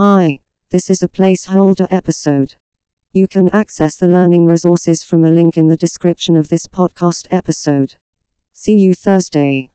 Hi, this is a placeholder episode. You can access the learning resources from a link in the description of this podcast episode. See you Thursday.